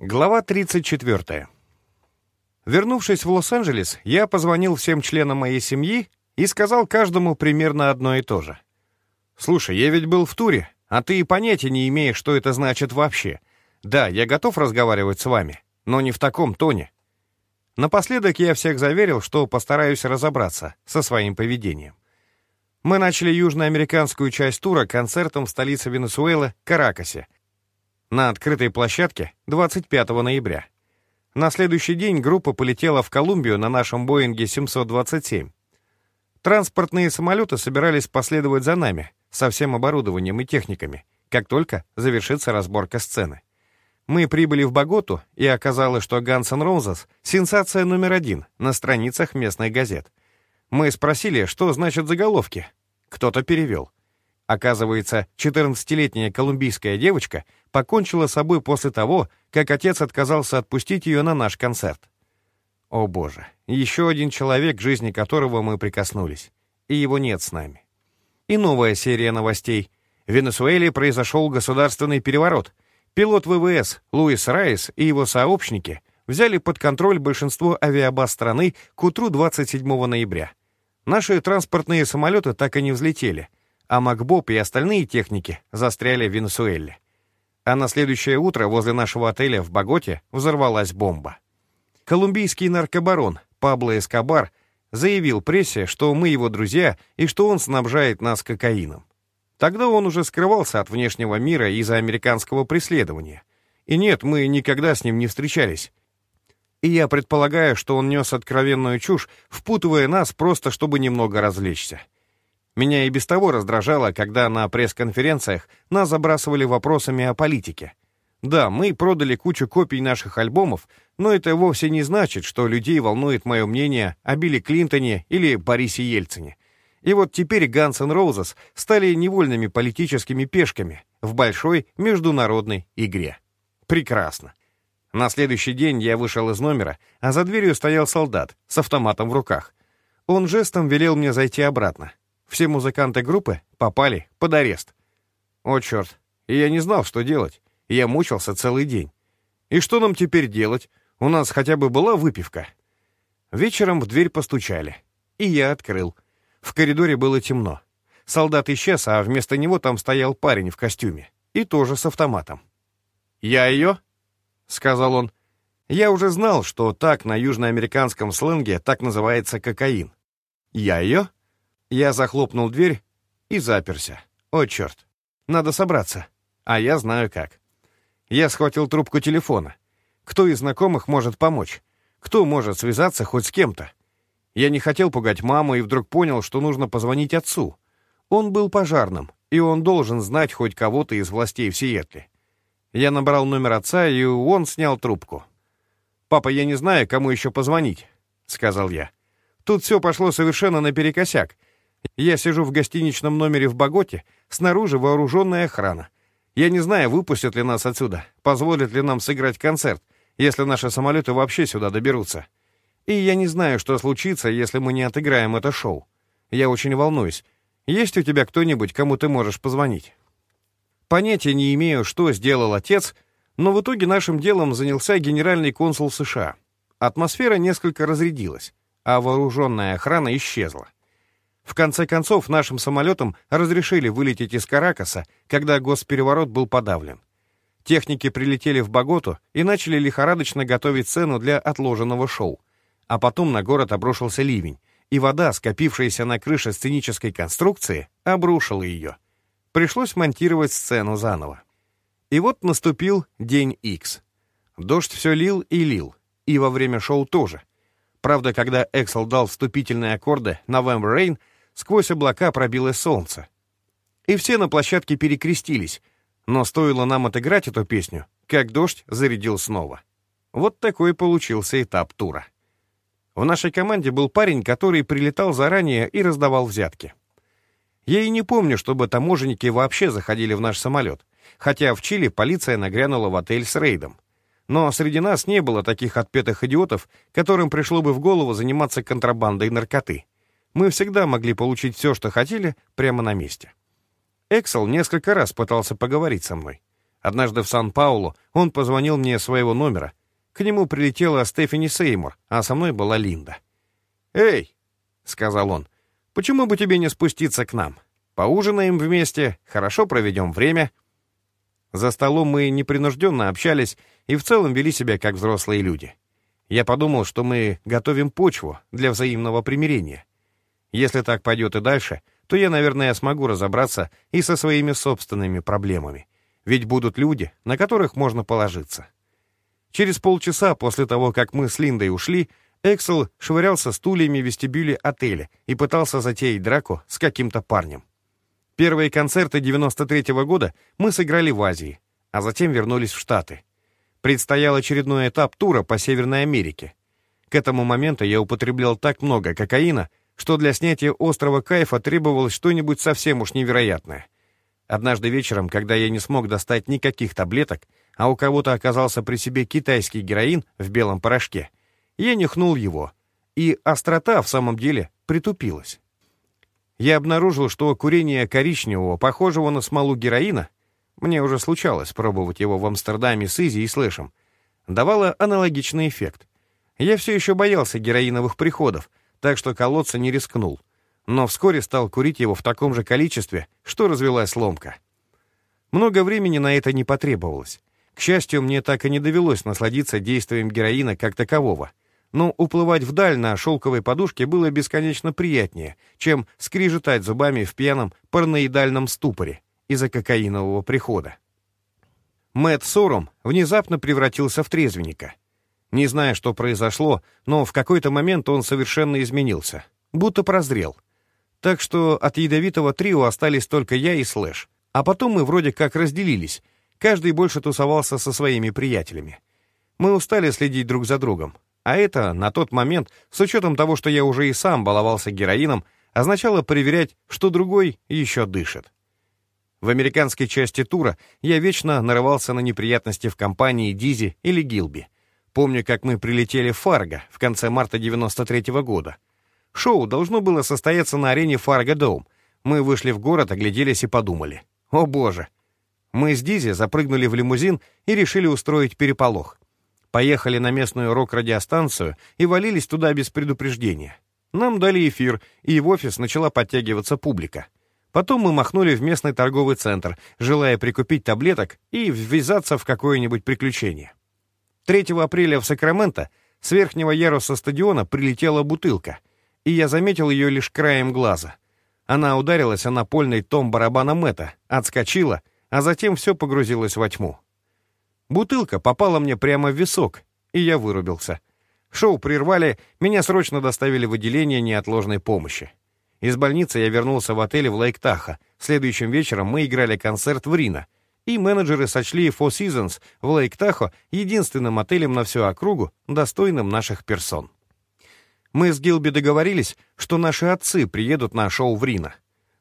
Глава 34. Вернувшись в Лос-Анджелес, я позвонил всем членам моей семьи и сказал каждому примерно одно и то же. «Слушай, я ведь был в туре, а ты и понятия не имеешь, что это значит вообще. Да, я готов разговаривать с вами, но не в таком тоне». Напоследок я всех заверил, что постараюсь разобраться со своим поведением. Мы начали южноамериканскую часть тура концертом в столице Венесуэлы, Каракасе — на открытой площадке 25 ноября. На следующий день группа полетела в Колумбию на нашем Боинге 727. Транспортные самолеты собирались последовать за нами со всем оборудованием и техниками, как только завершится разборка сцены. Мы прибыли в Боготу, и оказалось, что Guns N' сенсация номер один на страницах местных газет. Мы спросили, что значат заголовки. Кто-то перевел. Оказывается, 14-летняя колумбийская девочка покончила с собой после того, как отец отказался отпустить ее на наш концерт. О боже, еще один человек, к жизни которого мы прикоснулись. И его нет с нами. И новая серия новостей. В Венесуэле произошел государственный переворот. Пилот ВВС Луис Райс и его сообщники взяли под контроль большинство авиабаз страны к утру 27 ноября. Наши транспортные самолеты так и не взлетели — а Макбоб и остальные техники застряли в Венесуэле. А на следующее утро возле нашего отеля в Боготе взорвалась бомба. Колумбийский наркобарон Пабло Эскобар заявил прессе, что мы его друзья и что он снабжает нас кокаином. Тогда он уже скрывался от внешнего мира из-за американского преследования. И нет, мы никогда с ним не встречались. И я предполагаю, что он нес откровенную чушь, впутывая нас просто, чтобы немного развлечься. Меня и без того раздражало, когда на пресс-конференциях нас забрасывали вопросами о политике. Да, мы продали кучу копий наших альбомов, но это вовсе не значит, что людей волнует мое мнение о Билли Клинтоне или Борисе Ельцине. И вот теперь Guns N' Roses стали невольными политическими пешками в большой международной игре. Прекрасно. На следующий день я вышел из номера, а за дверью стоял солдат с автоматом в руках. Он жестом велел мне зайти обратно. Все музыканты группы попали под арест. О, черт, я не знал, что делать. Я мучился целый день. И что нам теперь делать? У нас хотя бы была выпивка. Вечером в дверь постучали. И я открыл. В коридоре было темно. Солдат исчез, а вместо него там стоял парень в костюме. И тоже с автоматом. «Я ее?» — сказал он. Я уже знал, что так на южноамериканском сленге так называется кокаин. «Я ее?» Я захлопнул дверь и заперся. О, черт. Надо собраться. А я знаю как. Я схватил трубку телефона. Кто из знакомых может помочь? Кто может связаться хоть с кем-то? Я не хотел пугать маму и вдруг понял, что нужно позвонить отцу. Он был пожарным, и он должен знать хоть кого-то из властей в Сиэтле. Я набрал номер отца, и он снял трубку. «Папа, я не знаю, кому еще позвонить», — сказал я. «Тут все пошло совершенно наперекосяк. Я сижу в гостиничном номере в Боготе, снаружи вооруженная охрана. Я не знаю, выпустят ли нас отсюда, позволят ли нам сыграть концерт, если наши самолеты вообще сюда доберутся. И я не знаю, что случится, если мы не отыграем это шоу. Я очень волнуюсь. Есть у тебя кто-нибудь, кому ты можешь позвонить? Понятия не имею, что сделал отец, но в итоге нашим делом занялся генеральный консул США. Атмосфера несколько разрядилась, а вооруженная охрана исчезла. В конце концов, нашим самолетам разрешили вылететь из Каракаса, когда госпереворот был подавлен. Техники прилетели в Боготу и начали лихорадочно готовить сцену для отложенного шоу. А потом на город обрушился ливень, и вода, скопившаяся на крыше сценической конструкции, обрушила ее. Пришлось монтировать сцену заново. И вот наступил день X. Дождь все лил и лил, и во время шоу тоже. Правда, когда Эксел дал вступительные аккорды «November Rain», Сквозь облака пробилось солнце. И все на площадке перекрестились, но стоило нам отыграть эту песню, как дождь зарядил снова. Вот такой получился этап тура. В нашей команде был парень, который прилетал заранее и раздавал взятки. Я и не помню, чтобы таможенники вообще заходили в наш самолет, хотя в Чили полиция нагрянула в отель с рейдом. Но среди нас не было таких отпетых идиотов, которым пришло бы в голову заниматься контрабандой наркоты мы всегда могли получить все, что хотели, прямо на месте. Эксел несколько раз пытался поговорить со мной. Однажды в Сан-Паулу он позвонил мне своего номера. К нему прилетела Стефани Сеймур, а со мной была Линда. «Эй!» — сказал он. «Почему бы тебе не спуститься к нам? Поужинаем вместе, хорошо проведем время». За столом мы непринужденно общались и в целом вели себя как взрослые люди. Я подумал, что мы готовим почву для взаимного примирения. Если так пойдет и дальше, то я, наверное, смогу разобраться и со своими собственными проблемами. Ведь будут люди, на которых можно положиться. Через полчаса после того, как мы с Линдой ушли, Эксел швырялся стульями в вестибюле отеля и пытался затеять драку с каким-то парнем. Первые концерты 93-го года мы сыграли в Азии, а затем вернулись в Штаты. Предстоял очередной этап тура по Северной Америке. К этому моменту я употреблял так много кокаина, что для снятия острого кайфа требовалось что-нибудь совсем уж невероятное. Однажды вечером, когда я не смог достать никаких таблеток, а у кого-то оказался при себе китайский героин в белом порошке, я нюхнул его, и острота в самом деле притупилась. Я обнаружил, что курение коричневого, похожего на смолу героина, мне уже случалось пробовать его в Амстердаме с Изи и Слэшем, давало аналогичный эффект. Я все еще боялся героиновых приходов, так что колоться не рискнул, но вскоре стал курить его в таком же количестве, что развелась ломка. Много времени на это не потребовалось. К счастью, мне так и не довелось насладиться действием героина как такового. Но уплывать вдаль на шелковой подушке было бесконечно приятнее, чем скрижетать зубами в пьяном параноидальном ступоре из-за кокаинового прихода. Мэтт Сором внезапно превратился в трезвенника. Не зная, что произошло, но в какой-то момент он совершенно изменился, будто прозрел. Так что от ядовитого трио остались только я и Слэш. А потом мы вроде как разделились, каждый больше тусовался со своими приятелями. Мы устали следить друг за другом, а это, на тот момент, с учетом того, что я уже и сам баловался героином, означало проверять, что другой еще дышит. В американской части тура я вечно нарывался на неприятности в компании Дизи или Гилби. Помню, как мы прилетели в Фарго в конце марта 93 -го года. Шоу должно было состояться на арене Фарго Доум. Мы вышли в город, огляделись и подумали. О боже! Мы с Дизи запрыгнули в лимузин и решили устроить переполох. Поехали на местную рок-радиостанцию и валились туда без предупреждения. Нам дали эфир, и в офис начала подтягиваться публика. Потом мы махнули в местный торговый центр, желая прикупить таблеток и ввязаться в какое-нибудь приключение. 3 апреля в Сакраменто с верхнего яруса стадиона прилетела бутылка, и я заметил ее лишь краем глаза. Она ударилась о напольный том барабана Мэтта, отскочила, а затем все погрузилось во тьму. Бутылка попала мне прямо в висок, и я вырубился. Шоу прервали, меня срочно доставили в отделение неотложной помощи. Из больницы я вернулся в отель в Лейк-Таха. Следующим вечером мы играли концерт в Рино, и менеджеры сочли Four Seasons в Лейк-Тахо единственным отелем на всю округу, достойным наших персон. Мы с Гилби договорились, что наши отцы приедут на шоу в Рино.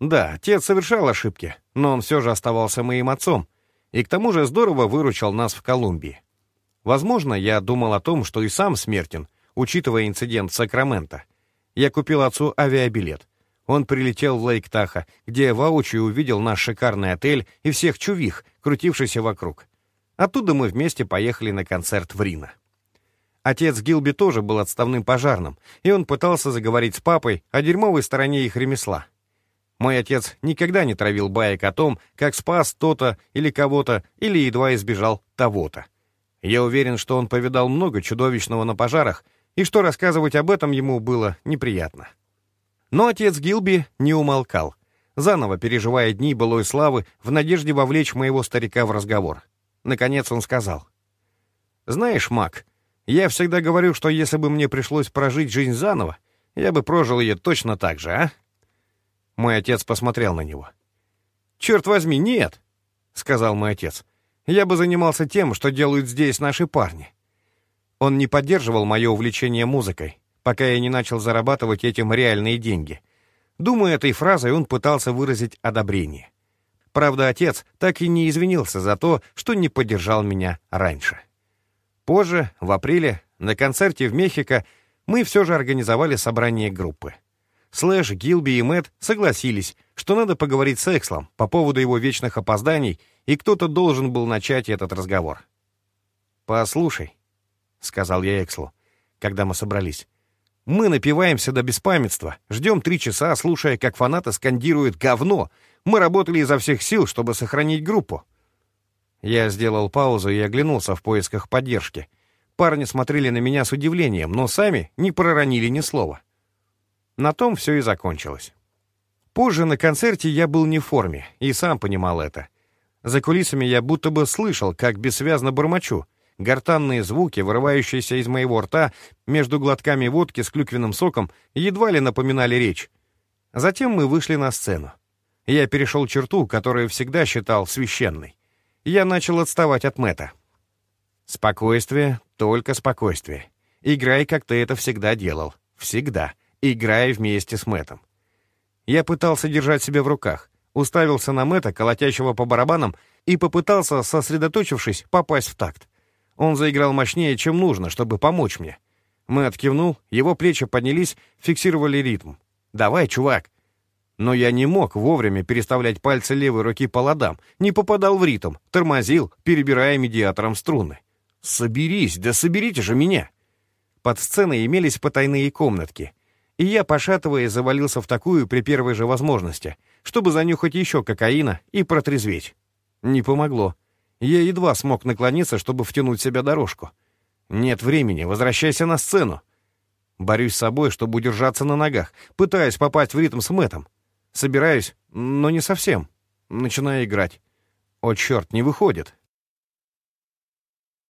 Да, отец совершал ошибки, но он все же оставался моим отцом, и к тому же здорово выручал нас в Колумбии. Возможно, я думал о том, что и сам смертен, учитывая инцидент в Сакраменто. Я купил отцу авиабилет — он прилетел в Лейк-Таха, где воочию увидел наш шикарный отель и всех чувих, крутившихся вокруг. Оттуда мы вместе поехали на концерт в Рино. Отец Гилби тоже был отставным пожарным, и он пытался заговорить с папой о дерьмовой стороне их ремесла. Мой отец никогда не травил баек о том, как спас то-то или кого-то, или едва избежал того-то. Я уверен, что он повидал много чудовищного на пожарах, и что рассказывать об этом ему было неприятно. Но отец Гилби не умолкал, заново переживая дни былой славы в надежде вовлечь моего старика в разговор. Наконец он сказал. «Знаешь, Мак, я всегда говорю, что если бы мне пришлось прожить жизнь заново, я бы прожил ее точно так же, а?» Мой отец посмотрел на него. «Черт возьми, нет!» — сказал мой отец. «Я бы занимался тем, что делают здесь наши парни». Он не поддерживал мое увлечение музыкой, пока я не начал зарабатывать этим реальные деньги. Думаю, этой фразой он пытался выразить одобрение. Правда, отец так и не извинился за то, что не поддержал меня раньше. Позже, в апреле, на концерте в Мехико, мы все же организовали собрание группы. Слэш, Гилби и Мэтт согласились, что надо поговорить с Экслом по поводу его вечных опозданий, и кто-то должен был начать этот разговор. «Послушай», — сказал я Экслу, когда мы собрались, — «мы напиваемся до беспамятства, ждем три часа, слушая, как фанаты скандируют «говно». Мы работали изо всех сил, чтобы сохранить группу». Я сделал паузу и оглянулся в поисках поддержки. Парни смотрели на меня с удивлением, но сами не проронили ни слова. На том все и закончилось. Позже на концерте я был не в форме, и сам понимал это. За кулисами я будто бы слышал, как бессвязно бормочу. Гортанные звуки, вырывающиеся из моего рта между глотками водки с клюквенным соком, едва ли напоминали речь. Затем мы вышли на сцену. Я перешел черту, которую всегда считал священной. Я начал отставать от Мэта. Спокойствие, только спокойствие. Играй, как ты это всегда делал. Всегда играя вместе с Мэтом. Я пытался держать себя в руках, уставился на Мэта, колотящего по барабанам, и попытался, сосредоточившись, попасть в такт. Он заиграл мощнее, чем нужно, чтобы помочь мне. Мэтт кивнул, его плечи поднялись, фиксировали ритм. «Давай, чувак!» Но я не мог вовремя переставлять пальцы левой руки по ладам, не попадал в ритм, тормозил, перебирая медиатором струны. «Соберись, да соберите же меня!» Под сценой имелись потайные комнатки и я, пошатываясь, завалился в такую при первой же возможности, чтобы занюхать еще кокаина и протрезветь. Не помогло. Я едва смог наклониться, чтобы втянуть себя дорожку. Нет времени, возвращайся на сцену. Борюсь с собой, чтобы удержаться на ногах, пытаясь попасть в ритм с Мэтом. Собираюсь, но не совсем. Начинаю играть. О, черт, не выходит.